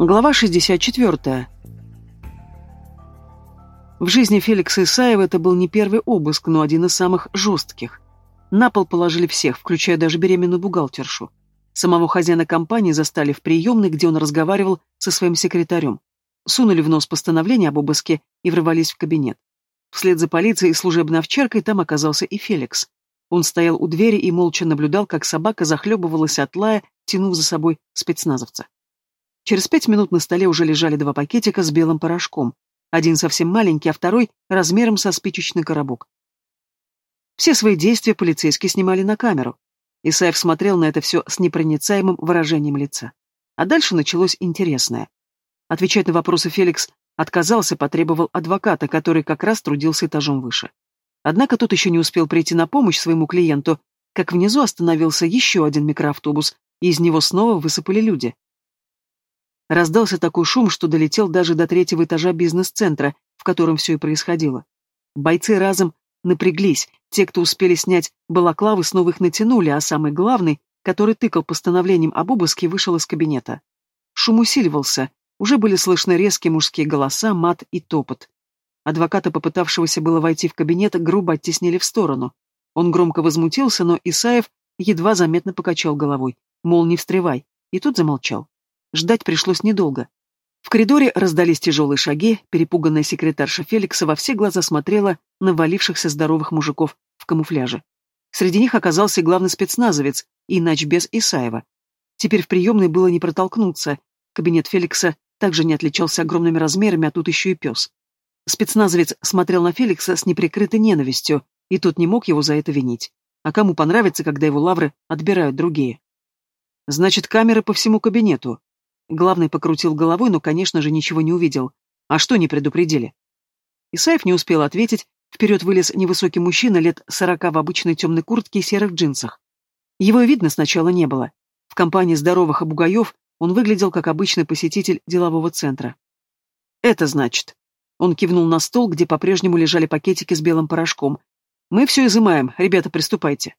Глава 64. В жизни Феликса Исаева это был не первый обыск, но один из самых жестких. На пол положили всех, включая даже беременную бухгалтершу. Самого хозяина компании застали в приемной, где он разговаривал со своим секретарем. Сунули в нос постановление об обыске и врывались в кабинет. Вслед за полицией и служебной овчаркой там оказался и Феликс. Он стоял у двери и молча наблюдал, как собака захлебывалась от лая, тянув за собой спецназовца. Через пять минут на столе уже лежали два пакетика с белым порошком. Один совсем маленький, а второй размером со спичечный коробок. Все свои действия полицейские снимали на камеру. Исаев смотрел на это все с непроницаемым выражением лица. А дальше началось интересное. Отвечать на вопросы Феликс отказался, потребовал адвоката, который как раз трудился этажом выше. Однако тот еще не успел прийти на помощь своему клиенту, как внизу остановился еще один микроавтобус, и из него снова высыпали люди. Раздался такой шум, что долетел даже до третьего этажа бизнес-центра, в котором все и происходило. Бойцы разом напряглись, те, кто успели снять балаклавы, снова их натянули, а самый главный, который тыкал постановлением об обыске, вышел из кабинета. Шум усиливался, уже были слышны резкие мужские голоса, мат и топот. Адвоката, попытавшегося было войти в кабинет, грубо оттеснили в сторону. Он громко возмутился, но Исаев едва заметно покачал головой, мол, не встревай, и тут замолчал. Ждать пришлось недолго. В коридоре раздались тяжелые шаги, перепуганная секретарша Феликса во все глаза смотрела на валившихся здоровых мужиков в камуфляже. Среди них оказался главный спецназовец, иначе без Исаева. Теперь в приемной было не протолкнуться. Кабинет Феликса также не отличался огромными размерами, а тут еще и пес. Спецназовец смотрел на Феликса с неприкрытой ненавистью, и тот не мог его за это винить. А кому понравится, когда его лавры отбирают другие? Значит, камеры по всему кабинету. Главный покрутил головой, но, конечно же, ничего не увидел. А что не предупредили? Исаев не успел ответить, вперед вылез невысокий мужчина лет сорока в обычной темной куртке и серых джинсах. Его видно сначала не было. В компании здоровых обугаев он выглядел как обычный посетитель делового центра. «Это значит...» Он кивнул на стол, где по-прежнему лежали пакетики с белым порошком. «Мы все изымаем, ребята, приступайте».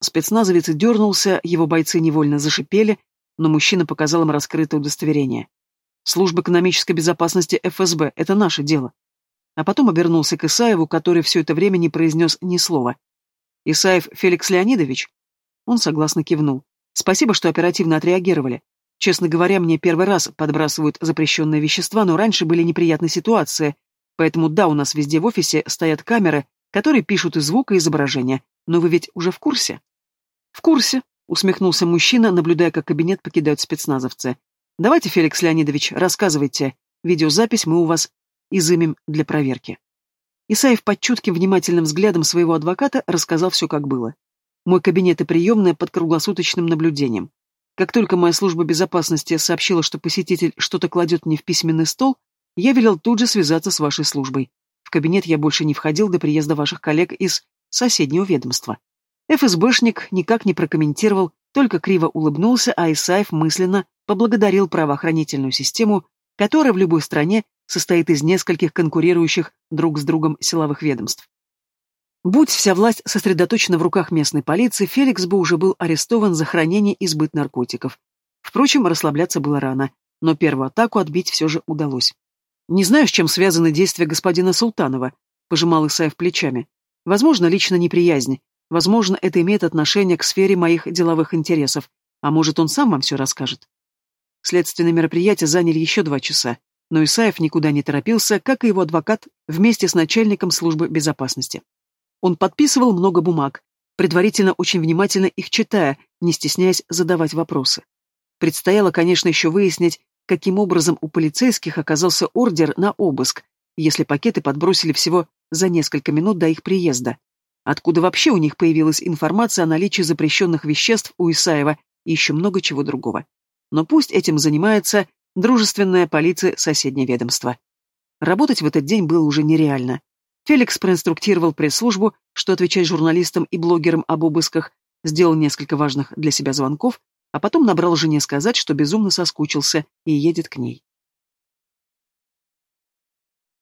Спецназовец дернулся, его бойцы невольно зашипели, но мужчина показал им раскрытое удостоверение. Служба экономической безопасности ФСБ — это наше дело. А потом обернулся к Исаеву, который все это время не произнес ни слова. «Исаев Феликс Леонидович?» Он согласно кивнул. «Спасибо, что оперативно отреагировали. Честно говоря, мне первый раз подбрасывают запрещенные вещества, но раньше были неприятные ситуации, поэтому да, у нас везде в офисе стоят камеры, которые пишут и звук, и изображение. Но вы ведь уже в курсе?» «В курсе», Усмехнулся мужчина, наблюдая, как кабинет покидают спецназовцы. «Давайте, Феликс Леонидович, рассказывайте. Видеозапись мы у вас изымем для проверки». Исаев под чутким внимательным взглядом своего адвоката рассказал все, как было. Мой кабинет и приемная под круглосуточным наблюдением. Как только моя служба безопасности сообщила, что посетитель что-то кладет мне в письменный стол, я велел тут же связаться с вашей службой. В кабинет я больше не входил до приезда ваших коллег из соседнего ведомства. ФСБшник никак не прокомментировал, только криво улыбнулся, а Исаев мысленно поблагодарил правоохранительную систему, которая в любой стране состоит из нескольких конкурирующих друг с другом силовых ведомств. Будь вся власть сосредоточена в руках местной полиции, Феликс бы уже был арестован за хранение и сбыт наркотиков. Впрочем, расслабляться было рано, но первую атаку отбить все же удалось. «Не знаю, с чем связаны действия господина Султанова», — пожимал Исаев плечами. «Возможно, лично неприязнь, Возможно, это имеет отношение к сфере моих деловых интересов, а может, он сам вам все расскажет. Следственные мероприятия заняли еще два часа, но Исаев никуда не торопился, как и его адвокат, вместе с начальником службы безопасности. Он подписывал много бумаг, предварительно очень внимательно их читая, не стесняясь задавать вопросы. Предстояло, конечно, еще выяснить, каким образом у полицейских оказался ордер на обыск, если пакеты подбросили всего за несколько минут до их приезда. Откуда вообще у них появилась информация о наличии запрещенных веществ у Исаева и еще много чего другого. Но пусть этим занимается дружественная полиция соседнего ведомства. Работать в этот день было уже нереально. Феликс проинструктировал пресс-службу, что отвечать журналистам и блогерам об обысках, сделал несколько важных для себя звонков, а потом набрал жене сказать, что безумно соскучился и едет к ней.